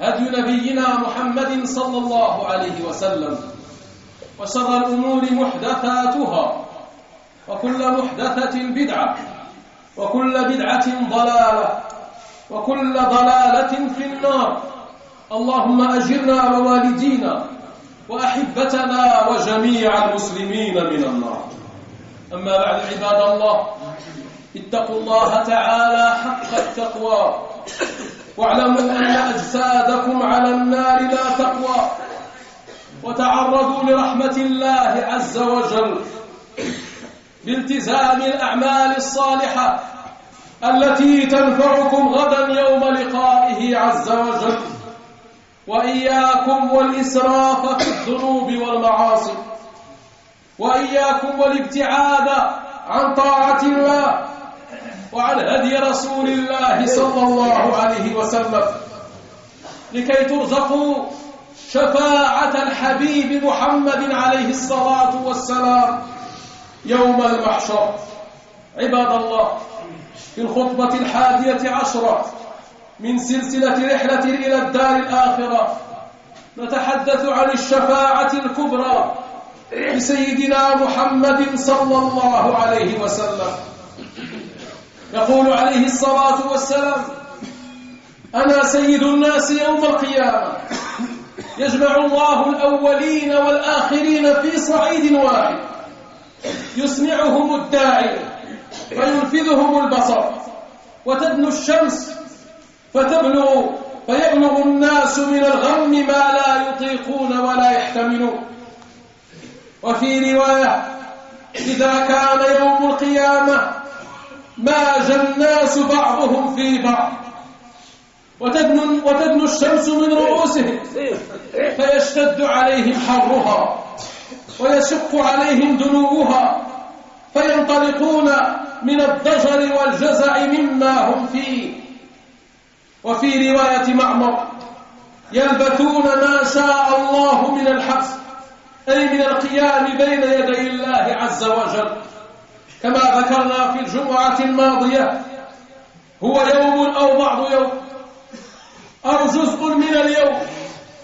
هدي نبينا محمد صلى الله عليه وسلم وشر الأمور محدثاتها وكل محدثة بدعة وكل بدعة ضلالة وكل ضلالة في النار. اللهم أجرنا ووالدينا وأحبتنا وجميع المسلمين من النار. أما بعد عباد الله اتقوا الله تعالى حق التقوى. واعلموا أن أجسادكم على النار لا تقوى وتعرضوا لرحمة الله عز وجل بالتزام الأعمال الصالحة التي تنفعكم غدا يوم لقائه عز وجل وإياكم والإسراف في الذنوب والمعاصي وإياكم والابتعاد عن طاعة الله وعن هدي رسول الله صلى الله عليه وسلم. لكي ترزقوا شفاعة الحبيب محمد عليه الصلاة والسلام يوم المحشر. عباد الله في الخطبة الحادية عشرة من سلسلة رحلة إلى الدار الآخرة نتحدث عن الشفاعة الكبرى لسيدنا محمد صلى الله عليه وسلم. يقول عليه الصلاة والسلام أنا سيد الناس يوم القيامة. يجمع الله الأولين والآخرين في صعيد واحد. يسمعهم الداعي وينفذهم البصر. وتدنو الشمس فتبلغ فيبلغ الناس من الغم ما لا يطيقون ولا يحتملون. وفي رواية إذا كان يوم القيامة ماج الناس بعضهم في بعض. وتدنو, وتدنو الشمس من رؤوسهم. فيشتد عليهم حرها. ويشق عليهم دنوها. فينطلقون من الضجر والجزع مما هم فيه. وفي رواية معمر يلبثون ما شاء الله من الحبس أي من القيام بين يدي الله عز وجل. كما ذكرنا في الجمعة الماضية هو يوم أو بعض يوم. أو جزء من اليوم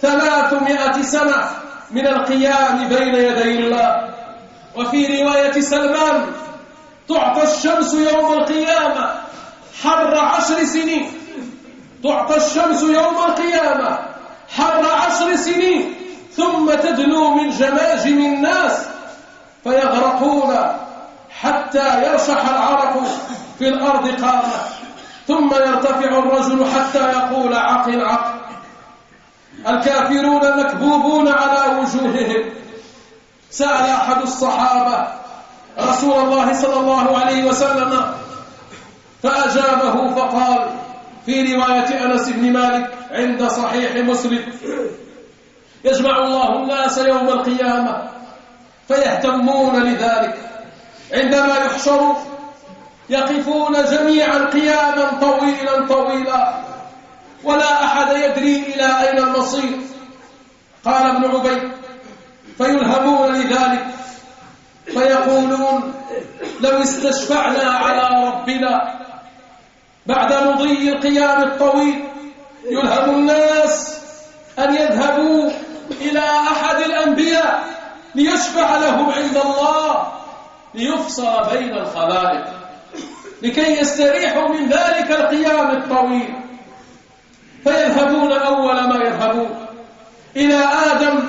ثلاثمائة سنة من القيام بين يدي الله. وفي رواية سلمان تعطى الشمس يوم القيامة حر عشر سنين. تعطى الشمس يوم القيامة حر عشر سنين ثم تدنو من جماجم الناس فيغرقون. حتى يرشح العرق في الأرض قامة ثم يرتفع الرجل حتى يقول عقل عقل الكافرون مكبوبون على وجوههم. سأل أحد الصحابة رسول الله صلى الله عليه وسلم فأجابه فقال في رواية أنس بن مالك عند صحيح مسلم يجمع الله الناس يوم القيامة فيهتمون لذلك. عندما يحشروا يقفون جميعا قياما طويلا طويلا ولا أحد يدري إلى أين المصير. قال ابن عبيد فيلهمون لذلك فيقولون لو استشفعنا على ربنا بعد مضي القيام الطويل يلهم الناس أن يذهبوا إلى أحد الأنبياء ليشفع لهم عند الله. ليفصل بين الخلائق لكي يستريحوا من ذلك القيام الطويل. فيذهبون أول ما يذهبون إلى آدم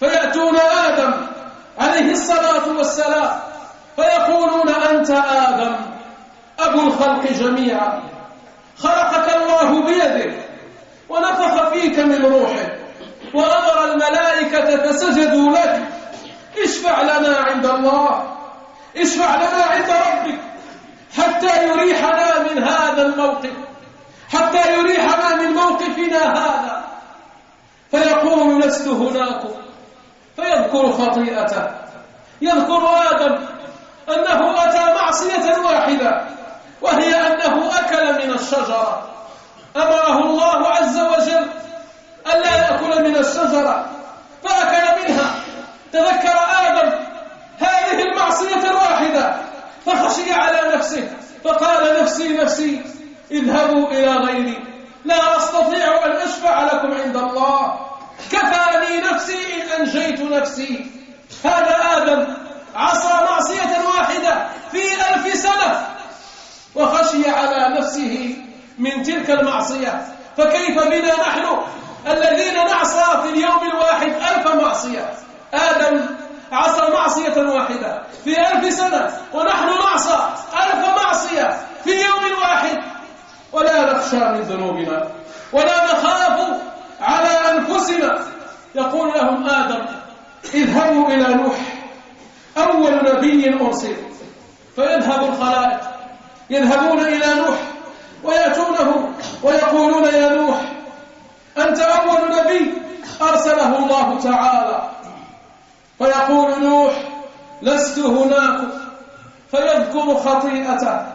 فيأتون آدم عليه الصلاة والسلام فيقولون أنت آدم أبو الخلق جميعا خلقك الله بيده ونفخ فيك من روحه وأمر الملائكة فسجدوا لك اشفع لنا عند الله. اشفع لنا عند ربك حتى يريحنا من هذا الموقف حتى يريحنا من موقفنا هذا. فيقول لست هناكم فيذكر خطيئته. يذكر آدم أنه أتى معصية واحدة وهي أنه أكل من الشجرة. أمره الله عز وجل ألا يأكل من الشجرة فأكل منها. تذكر آدم هذه المعصية الواحدة. فخشي على نفسه فقال نفسي نفسي اذهبوا إلى غيري. لا أستطيع أن أشفع لكم عند الله. كفاني نفسي إن أنجيت نفسي. هذا آدم عصى معصية واحدة في ألف سنة. وخشي على نفسه من تلك المعصية. فكيف بنا نحن الذين نعصى في اليوم الواحد ألف معصية؟ آدم عصى معصية واحدة. في ألف سنة ونحن نعصى ألف معصية في يوم واحد. ولا نخشى من ذنوبنا. ولا نخاف على أنفسنا. يقول لهم آدم اذهبوا إلى نوح. أول نبي أرسل. فيذهب الخلائق. يذهبون إلى نوح. ويأتونه ويقولون يا نوح أنت أول نبي أرسله الله تعالى. فيقول نوح لست هناك. فيذكر خطيئته.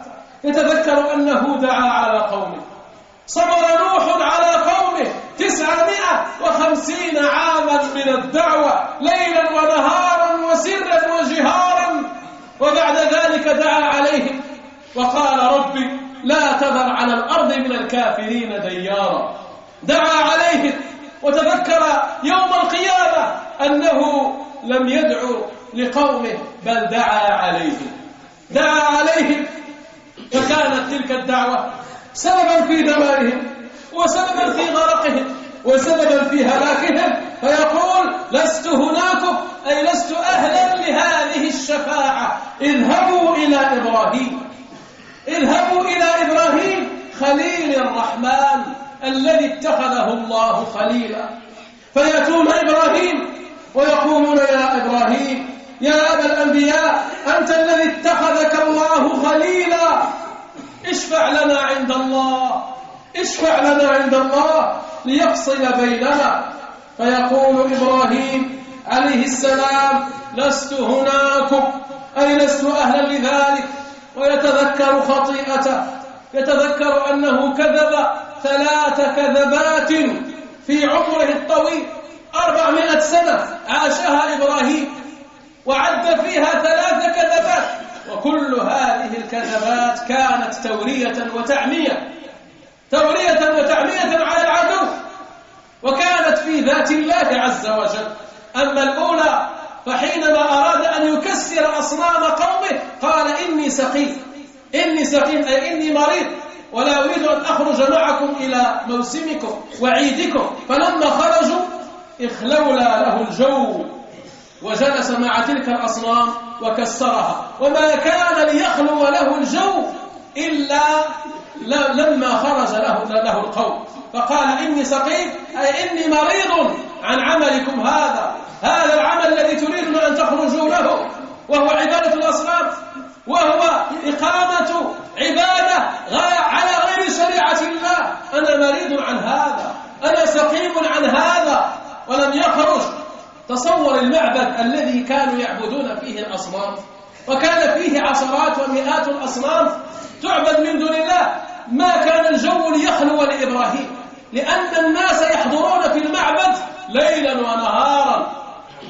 يتذكر أنه دعا على قومه. صبر نوح على قومه تسعمائة وخمسين عاما من الدعوة ليلا ونهارا وسرا وجهارا. وبعد ذلك دعا عليهم وقال ربي لا تذر على الأرض من الكافرين ديارا. دعا عليهم وتذكر يوم القيامة أنه لم يدعو لقومه بل دعا عليهم. دعا عليهم. فكانت تلك الدعوة سببا في دمارهم وسببا في غرقهم وسببا في هلاكهم. فيقول لست هناكم أي لست أهلا لهذه الشفاعة. اذهبوا إلى إبراهيم. اذهبوا إلى إبراهيم خليل الرحمن الذي اتخذه الله خليلا. فيأتون إبراهيم ويقولون يا إبراهيم يا أبا الأنبياء أنت الذي اتخذك الله خليلا. اشفع لنا عند الله اشفع لنا عند الله ليفصل بيننا. فيقول إبراهيم عليه السلام لست هناكم أي لست أهلا لذلك. ويتذكر خطيئته يتذكر أنه كذب ثلاث كذبات في عمره الطويل. أربعمائة سنة عاشها إبراهيم وعد فيها ثلاث كذبات وكل هذه الكذبات كانت تورية وتعمية. تورية وتعمية على العدو وكانت في ذات الله عز وجل. أما الأولى فحينما أراد أن يكسر أصنام قومه قال إني سقيم إني سقيم أي إني مريض ولا أريد أن أخرج معكم إلى موسمكم وعيدكم. فلما خرجوا اخلولا له الجو وجلس مع تلك الأصنام وكسرها. وما كان ليخلو له الجو إلا لما خرج له, له القوم. فقال إني سقيم أي إني مريض عن عملكم هذا. هذا العمل الذي تريدون أن تخرجوا له. وهو عبادة الأصنام. وهو إقامة عبادة على غير شريعة الله. أنا مريض عن هذا. أنا سقيم عن هذا. ولم يخرج. تصور المعبد الذي كانوا يعبدون فيه الأصنام. وكان فيه عشرات ومئات الأصنام تعبد من دون الله. ما كان الجو ليخلو لإبراهيم. لأن الناس يحضرون في المعبد ليلا ونهارا.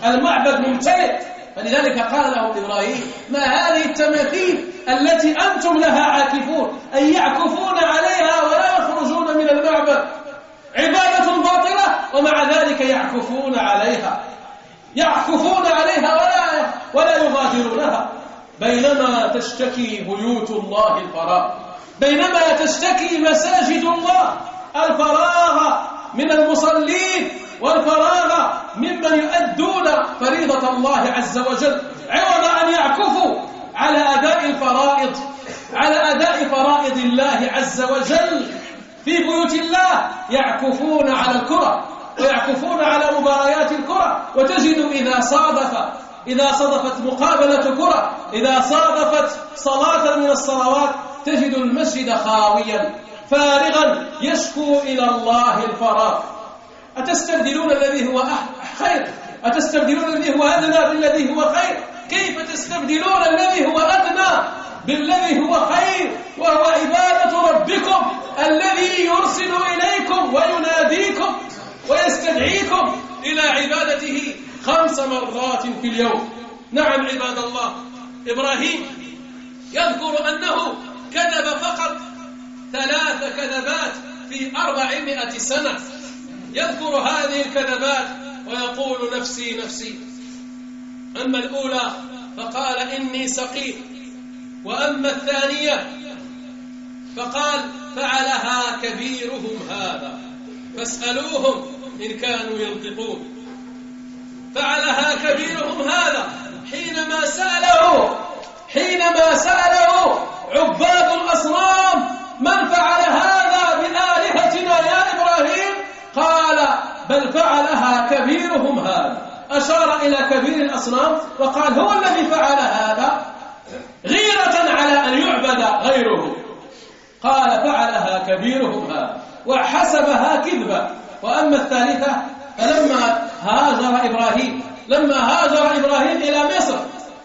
المعبد ممتلئ. فلذلك قال له إبراهيم ما هذه التماثيل التي أنتم لها عاكفون؟ أي يعكفون عليها ولا يخرجون من المعبد؟ عبادة باطلة ومع ذلك يعكفون عليها. يعكفون عليها ولا ولا يغادرونها. بينما تشتكي بيوت الله الفراغ. بينما تشتكي مساجد الله الفراغ من المصلين والفراغ ممن يؤدون فريضة الله عز وجل. عوض أن يعكفوا على أداء الفرائض على أداء فرائض الله عز وجل. في بيوت الله يعكفون على الكرة ويعكفون على مباريات الكرة وتجد إذا صادف إذا صادفت مقابلة كرة إذا صادفت صلاة من الصلوات تجد المسجد خاويا فارغا يشكو إلى الله الفراغ. أتستبدلون الذي هو خير؟ أتستبدلون الذي هو أدنى بالذي هو خير؟ كيف تستبدلون الذي هو أدنى؟ بالذي هو خير وهو عبادة ربكم الذي يرسل إليكم ويناديكم ويستدعيكم إلى عبادته خمس مرات في اليوم. نعم عباد الله إبراهيم يذكر أنه كذب فقط ثلاث كذبات في أربعمائة سنة. يذكر هذه الكذبات ويقول نفسي نفسي أما الأولى فقال إني سقيم. وأما الثانية فقال فعلها كبيرهم هذا فاسألوهم إن كانوا ينطقون. فعلها كبيرهم هذا حينما سأله حينما سأله عباد الأصنام من فعل هذا بآلهتنا يا إبراهيم؟ قال بل فعلها كبيرهم هذا. أشار إلى كبير الأصنام وقال هو الذي فعل هذا غيرة على أن يعبد غيره قال فعلها كبيرهم هذا وحسبها كذبا. وأما الثالثة فلما هاجر إبراهيم لما هاجر إبراهيم إلى مصر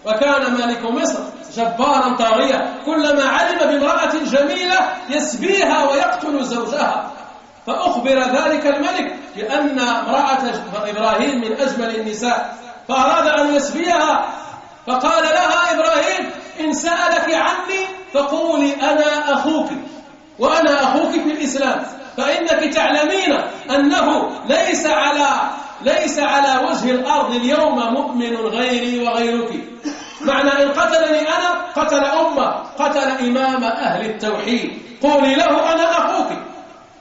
وكان مالك مصر جبارا طاغيا كلما علم بامرأة جميلة يسبيها ويقتل زوجها. فأخبر ذلك الملك بأن امرأة إبراهيم من أجمل النساء فأراد أن يسبيها فقال لها إبراهيم إن سألك عني فقولي أنا أخوك وأنا أخوك في الإسلام. فإنك تعلمين أنه ليس على ليس على وجه الأرض اليوم مؤمن غيري وغيرك. معنى إن قتلني أنا قتل أمة قتل إمام أهل التوحيد. قولي له أنا أخوك.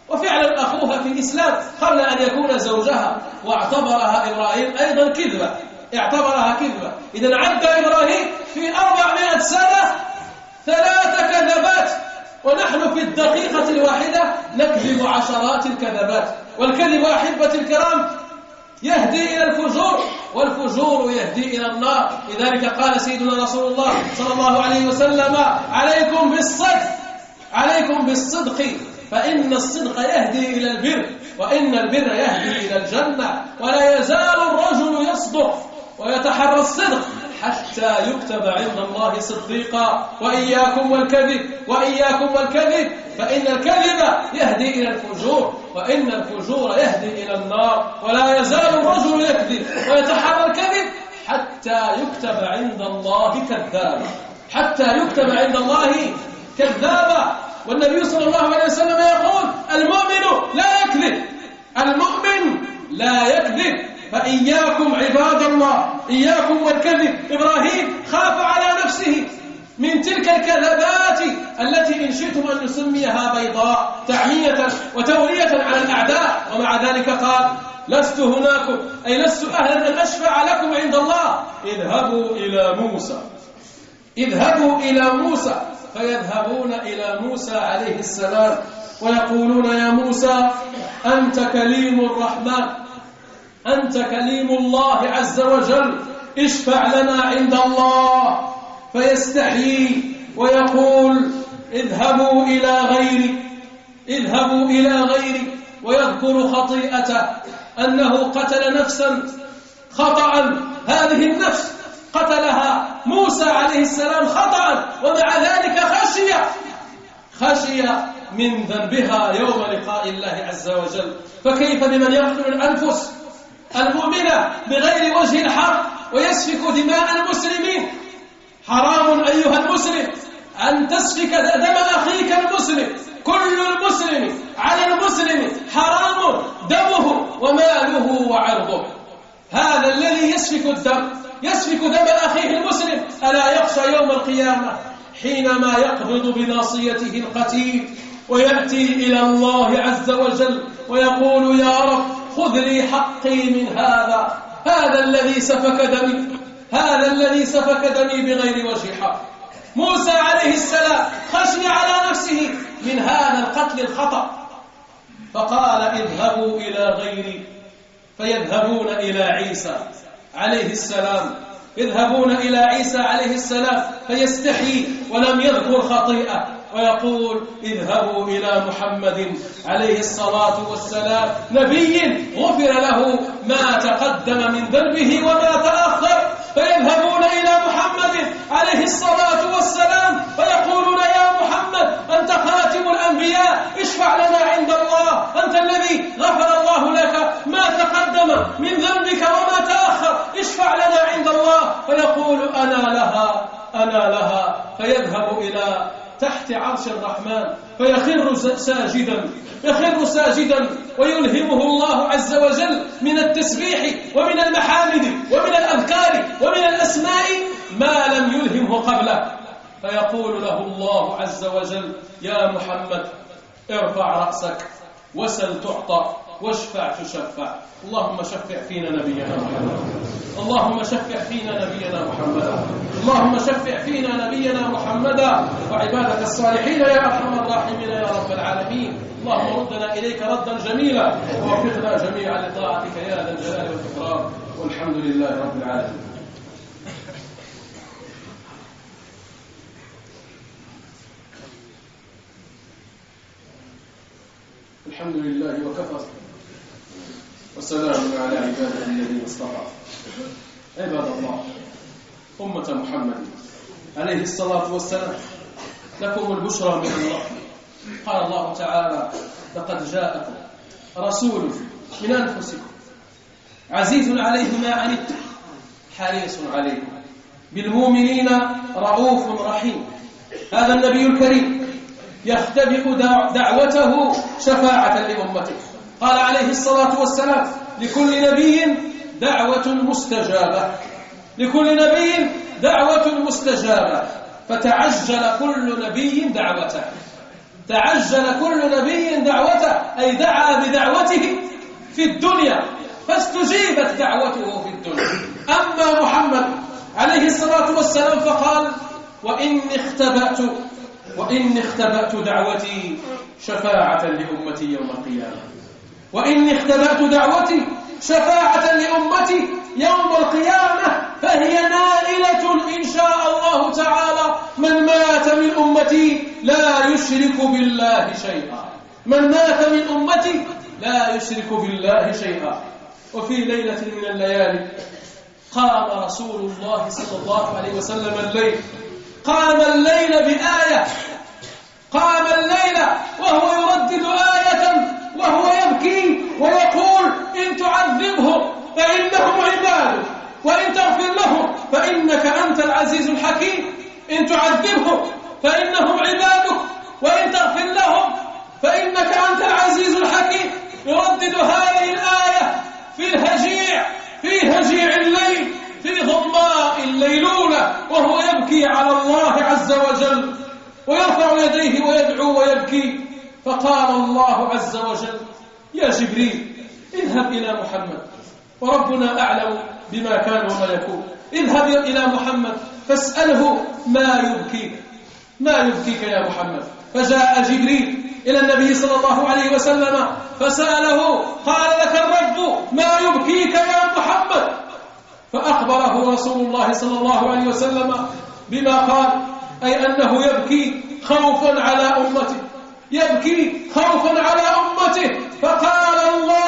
وفعلا أخوها في الإسلام قبل أن يكون زوجها. واعتبرها إبراهيم أيضا كذبة. اعتبرها كذبة. إذا عد إبراهيم في أربعمائة سنة ثلاث كذبات ونحن في الدقيقة الواحدة نكذب عشرات الكذبات. والكذب أحبة الكرام يهدي إلى الفجور والفجور يهدي إلى النار. لذلك قال سيدنا رسول الله صلى الله عليه وسلم عليكم بالصدق عليكم بالصدق فإن الصدق يهدي إلى البر وإن البر يهدي إلى الجنة ولا يزال الرجل يصدق ويتحرى الصدق. حتى يكتب عند الله صديقا وإياكم والكذب وإياكم والكذب. فإن الكذب يهدي إلى الفجور وإن الفجور يهدي إلى النار ولا يزال الرجل يكذب ويتحرى الكذب حتى يكتب عند الله كذابا. حتى يكتب عند الله كذابا. والنبي صلى الله عليه وسلم يقول المؤمن لا يكذب المؤمن لا يكذب. فإياكم عباد الله إياكم والكذب. إبراهيم خاف على نفسه من تلك الكذبات التي إن شئتم أن نسميها بيضاء تعمية وتورية على الأعداء. ومع ذلك قال لست هناكم أي لست أهلا أن أشفع لكم عند الله. اذهبوا إلى موسى. اذهبوا إلى موسى. فيذهبون إلى موسى عليه السلام ويقولون يا موسى أنت كليم الرحمن. أنت كليم الله عز وجل. اشفع لنا عند الله. فيستحيي ويقول اذهبوا إلى غيري. اذهبوا إلى غيري. ويذكر خطيئته. أنه قتل نفسا. خطأ هذه النفس قتلها موسى عليه السلام خطأ ومع ذلك خشي خشي من ذنبها يوم لقاء الله عز وجل. فكيف بمن يقتل الأنفس؟ المؤمنة بغير وجه الحق ويسفك دماء المسلمين. حرام أيها المسلم أن تسفك دم أخيك المسلم. كل المسلم على المسلم حرام دمه وماله وعرضه. هذا الذي يسفك الدم يسفك دم أخيه المسلم. ألا يخشى يوم القيامة حينما يقبض بناصيته القتيل ويأتي إلى الله عز وجل ويقول يا رب خذ لي حقي من هذا. هذا الذي سفك دمي هذا الذي سفك دمي بغير وجه حق. موسى عليه السلام خشي على نفسه من هذا القتل الخطأ. فقال اذهبوا إلى غيري. فيذهبون إلى عيسى عليه السلام. يذهبون إلى عيسى عليه السلام فيستحي ولم يذكر خطيئة. ويقول اذهبوا إلى محمد عليه الصلاة والسلام. نبي غفر له ما تقدم من ذنبه وما تأخر. فيذهبون إلى محمد عليه الصلاة والسلام فيقولون يا محمد أنت خاتم الأنبياء اشفع لنا عند الله. أنت الذي غفر الله لك ما تقدم من ذنبك وما تأخر. اشفع لنا عند الله. فيقول أنا لها أنا لها. فيذهب إلى تحت عرش الرحمن فيخر ساجدا يخر ساجدا ويلهمه الله عز وجل من التسبيح ومن المحامد ومن الأذكار ومن الأسماء ما لم يلهمه قبله. فيقول له الله عز وجل يا محمد ارفع رأسك وسل تعطى. واشفع تشفع. اللهم شفع فينا نبينا محمد. اللهم شفع فينا نبينا محمدا اللهم شفع فينا نبينا محمدا وعبادك الصالحين يا أرحم الراحمين يا رب العالمين. اللهم ردنا إليك ردا جميلا. ووفقنا جميعا لطاعتك يا ذا الجلال والإكرام. والحمد لله رب العالمين. الحمد لله وكفى. وسلام على عباده الذين اصطفى. عباد الله أمة محمد عليه الصلاة والسلام لكم البشرى من الله. قال الله تعالى لقد جاءكم رسول من أنفسكم عزيز عليه ما عنتم حريص عليكم بالمؤمنين رؤوف رحيم. هذا النبي الكريم يختبئ دعوته شفاعة لأمته. قال عليه الصلاة والسلام لكل نبي دعوة مستجابة. لكل نبي دعوة مستجابة. فتعجل كل نبي دعوته. تعجل كل نبي دعوته أي دعا بدعوته في الدنيا فاستجيبت دعوته في الدنيا. أما محمد عليه الصلاة والسلام فقال وإني اختبأت وإني اختبأت دعوتي شفاعة لأمتي يوم القيامة. وإني اختبأت دعوتي شفاعة لأمتي يوم القيامة فهي نائلة إن شاء الله تعالى. من مات من أمتي لا يشرك بالله شيئا. من مات من أمتي لا يشرك بالله شيئا. وفي ليلة من الليالي قام رسول الله صلى الله عليه وسلم الليل. قام الليل بآية. قام الليل وهو يردد آية وهو يبكي ويقول إن تعذبهم فإنهم عبادك وإن تغفر لهم فإنك أنت العزيز الحكيم. إن تعذبهم فإنهم عبادك وإن تغفر لهم فإنك أنت العزيز الحكيم. يردد هذه الآية في الهجيع في هجيع الليل في ظلماء الليلولة وهو يبكي على الله عز وجل ويرفع يديه ويدعو ويبكي. فقال الله عز وجل يا جبريل اذهب إلى محمد. وربنا أعلم بما كان وما يكون. اذهب إلى محمد فاسأله ما يبكيك. ما يبكيك يا محمد؟ فجاء جبريل إلى النبي صلى الله عليه وسلم فسأله قال لك الرب ما يبكيك يا محمد؟ فأخبره رسول الله صلى الله عليه وسلم بما قال أي أنه يبكي خوفا على أمته. يبكي خوفا على أمته. فقال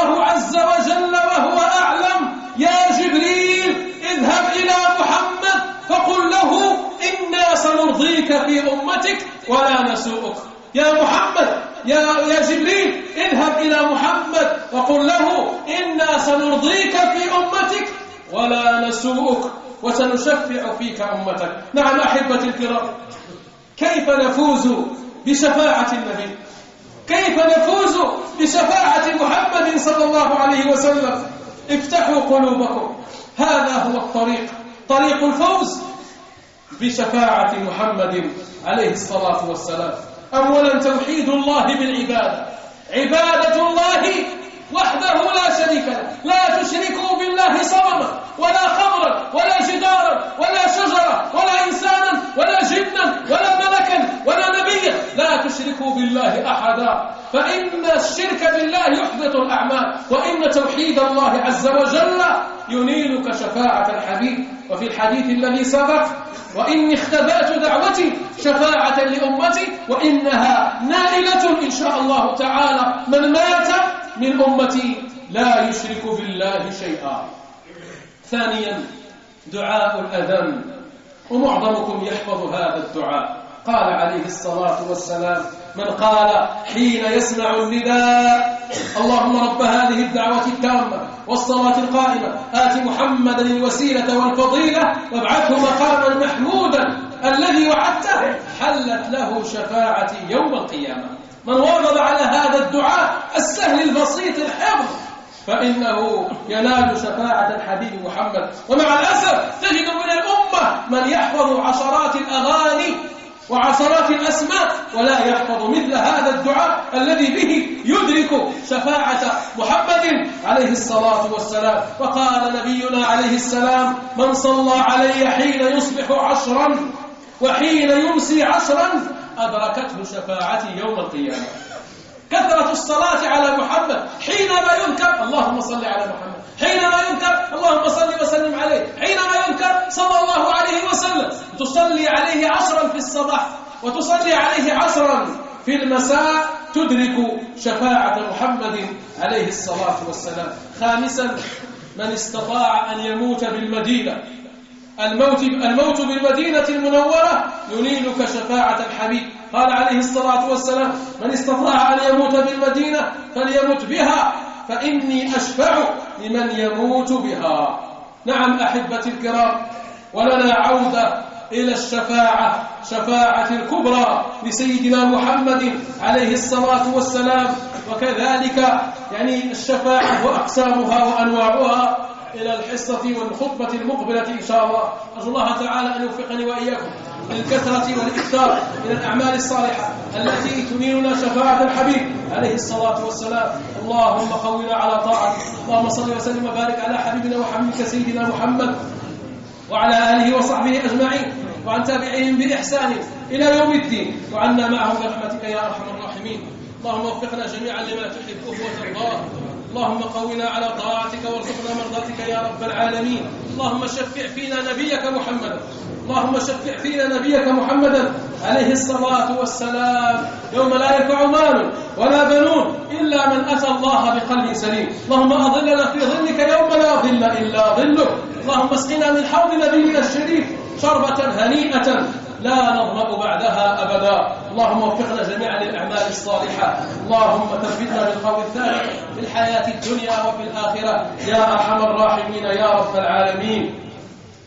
الله عز وجل وهو أعلم. يا جبريل اذهب إلى محمد فقل له إنا سنرضيك في أمتك ولا نسوءك. يا محمد يا, يا جبريل اذهب إلى محمد وقل له إنا سنرضيك في أمتك ولا نسوءك وسنشفع فيك أمتك. نعم أحبتي الكرام كيف نفوز بشفاعة النبي؟ كيف نفوز بشفاعة محمد صلى الله عليه وسلم؟ افتحوا قلوبكم. هذا هو الطريق. طريق الفوز بشفاعة محمد عليه الصلاة والسلام. أولا توحيد الله بالعبادة. عبادة الله وحده لا شريك له. لا تشركوا بالله صنما ولا خمرا ولا جدارا ولا شجرة ولا إنسانا ولا جنا ولا ملكا ولا نبيا. لا تشركوا بالله أحدا. فإن الشرك بالله يحبط الأعمال. وإن توحيد الله عز وجل ينيلك شفاعة الحبيب وفي الحديث الذي سبق وإني اختبأت دعوتي شفاعة لأمتي وإنها نائلة إن شاء الله تعالى. من مات من أمتي لا يشرك بالله شيئا. ثانيا دعاء الأذان ومعظمكم يحفظ هذا الدعاء. قال عليه الصلاة والسلام من قال حين يسمع النداء اللهم رب هذه الدعوة التامة والصلاة القائمة آت محمدا الوسيلة والفضيلة وابعثه مقاما محمودا الذي وعدته حلت له شفاعتي يوم القيامة. من واظب على هذا الدعاء السهل البسيط الحفظ. فإنه ينال شفاعة الحبيب محمد. ومع الأسف تجد من الأمة من يحفظ عشرات الأغاني وعشرات الأسماء ولا يحفظ مثل هذا الدعاء الذي به يدرك شفاعة محمد عليه الصلاة والسلام. وقال نبينا عليه السلام من صلى علي حين يصبح عشرا وحين يمسي عشرا أدركته شفاعتي يوم القيامة. كثرة الصلاة على محمد حينما يذكر اللهم صل على محمد. حينما يذكر اللهم صل وسلم عليه. حينما يذكر صلى الله عليه وسلم. تصلي عليه عشرا في الصباح وتصلي عليه عشرا في المساء تدرك شفاعة محمد عليه الصلاة والسلام. خامسا من استطاع أن يموت بالمدينة. الموت الموت بالمدينة المنورة ينيلك شفاعة الحبيب. قال عليه الصلاة والسلام من استطاع أن يموت بالمدينة فليمت بها فإني أشفع لمن يموت بها. نعم أحبتي الكرام ولنا عودة إلى الشفاعة شفاعة الكبرى لسيدنا محمد عليه الصلاة والسلام. وكذلك يعني الشفاعة وأقسامها وأنواعها. إلى الحصة والخطبة المقبلة إن شاء الله. أرجو الله تعالى أن يوفقني وإياكم للكثرة والإكثار من الأعمال الصالحة التي تنيلنا شفاعة الحبيب. عليه الصلاة والسلام. اللهم قونا على طاعتك. اللهم صل وسلم وبارك على حبيبنا وحبيبك سيدنا محمد وعلى آله وصحبه أجمعين وعن تابعهم بإحسان إلى يوم الدين. وعنا معهم برحمتك يا أرحم الراحمين. اللهم وفقنا جميعا لما تحبه وترضاه اللهم قونا على طاعتك وارزقنا مرضاتك يا رب العالمين. اللهم شفع فينا نبيك محمدا اللهم شفع فينا نبيك محمدا عليه الصلاة والسلام. يوم لا ينفع مال ولا بنون إلا من أتى الله بقلب سليم. اللهم أظلنا في ظلك يوم لا ظل إلا ظلك. اللهم اسقنا من حوض نبينا الشريف شربة هنيئة لا نظمأ بعدها أبدا. اللهم وفقنا جميعا للأعمال الصالحة. اللهم ثبتنا بالقول الثابت في الحياة الدنيا وفي الآخرة. يا أرحم الراحمين يا رب العالمين.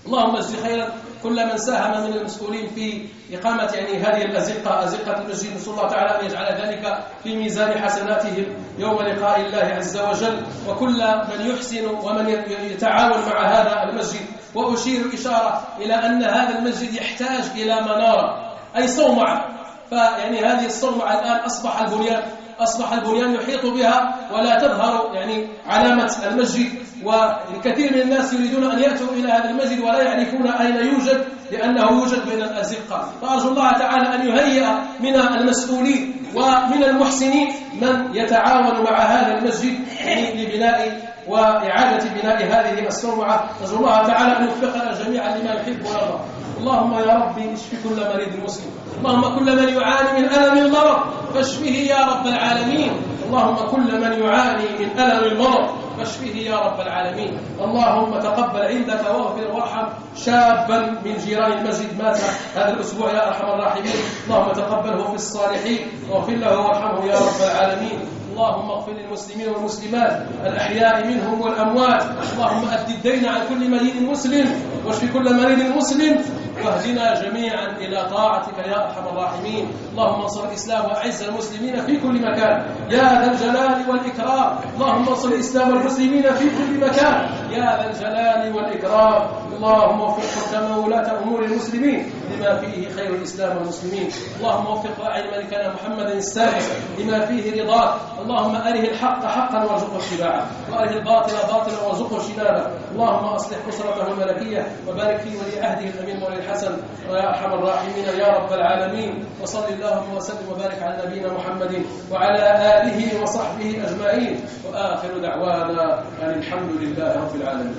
اللهم اجزي خيرا كل من ساهم من المسؤولين في إقامة يعني هذه الأزقة. أزقة المسجد نسأل الله تعالى أن يجعل ذلك في ميزان حسناتهم. يوم لقاء الله عز وجل. وكل من يحسن ومن يتعاون مع هذا المسجد وأشير إشارة إلى أن هذا المسجد يحتاج إلى منارة أي صومعة. فيعني هذه الصومعة الآن أصبح البنيان أصبح البنيان يحيط بها ولا تظهر يعني علامة المسجد. وكثير من الناس يريدون أن يأتوا إلى هذا المسجد ولا يعرفون أين يوجد لأنه يوجد بين الأزقة. فأرجو الله تعالى أن يهيئ من المسؤولين ومن المحسنين من يتعاون مع هذا المسجد لبناء وإعادة بناء هذه الصومعة نسأل الله تعالى أن يوفقنا جميعا لما يحب ويرضى. اللهم يا ربي اشف كل مريض مسلم. اللهم كل من يعاني من ألم المرض فاشفه يا رب العالمين. اللهم كل من يعاني من ألم المرض فاشفه يا رب العالمين. اللهم تقبل عندك واغفر وارحم. شابا من جيران المسجد مات هذا الأسبوع يا أرحم الراحمين. اللهم تقبله في الصالحين. واغفر له وارحمه يا رب العالمين. اللهم اغفر للمسلمين والمسلمات الأحياء منهم والأموات. اللهم أد الدين عن كل مدين مسلم واشف كل مريض مسلم. واهدنا جميعا إلى طاعتك يا أرحم الراحمين. اللهم انصر الإسلام وأعز المسلمين في كل مكان. يا ذا الجلال والإكرام. اللهم انصر الإسلام والمسلمين في كل مكان. يا ذا الجلال والإكرام. اللهم وفق حكام ولاة أمور المسلمين لما فيه خير الإسلام والمسلمين. اللهم وفق راعي ملكنا محمد السادس لما فيه رضاك. اللهم أره الحق حقا وارزقه اتباعه. وأره الباطل باطلا وارزقه اجتنابه. اللهم أصلح أسرته الملكية وبارك في ولي عهده الأمين مولى الحسن ويا أرحم الراحمين يا رب العالمين. وصل اللهم وسلم وبارك على نبينا محمد وعلى آله وصحبه أجمعين. وآخر دعوانا أن الحمد لله رب العالمين.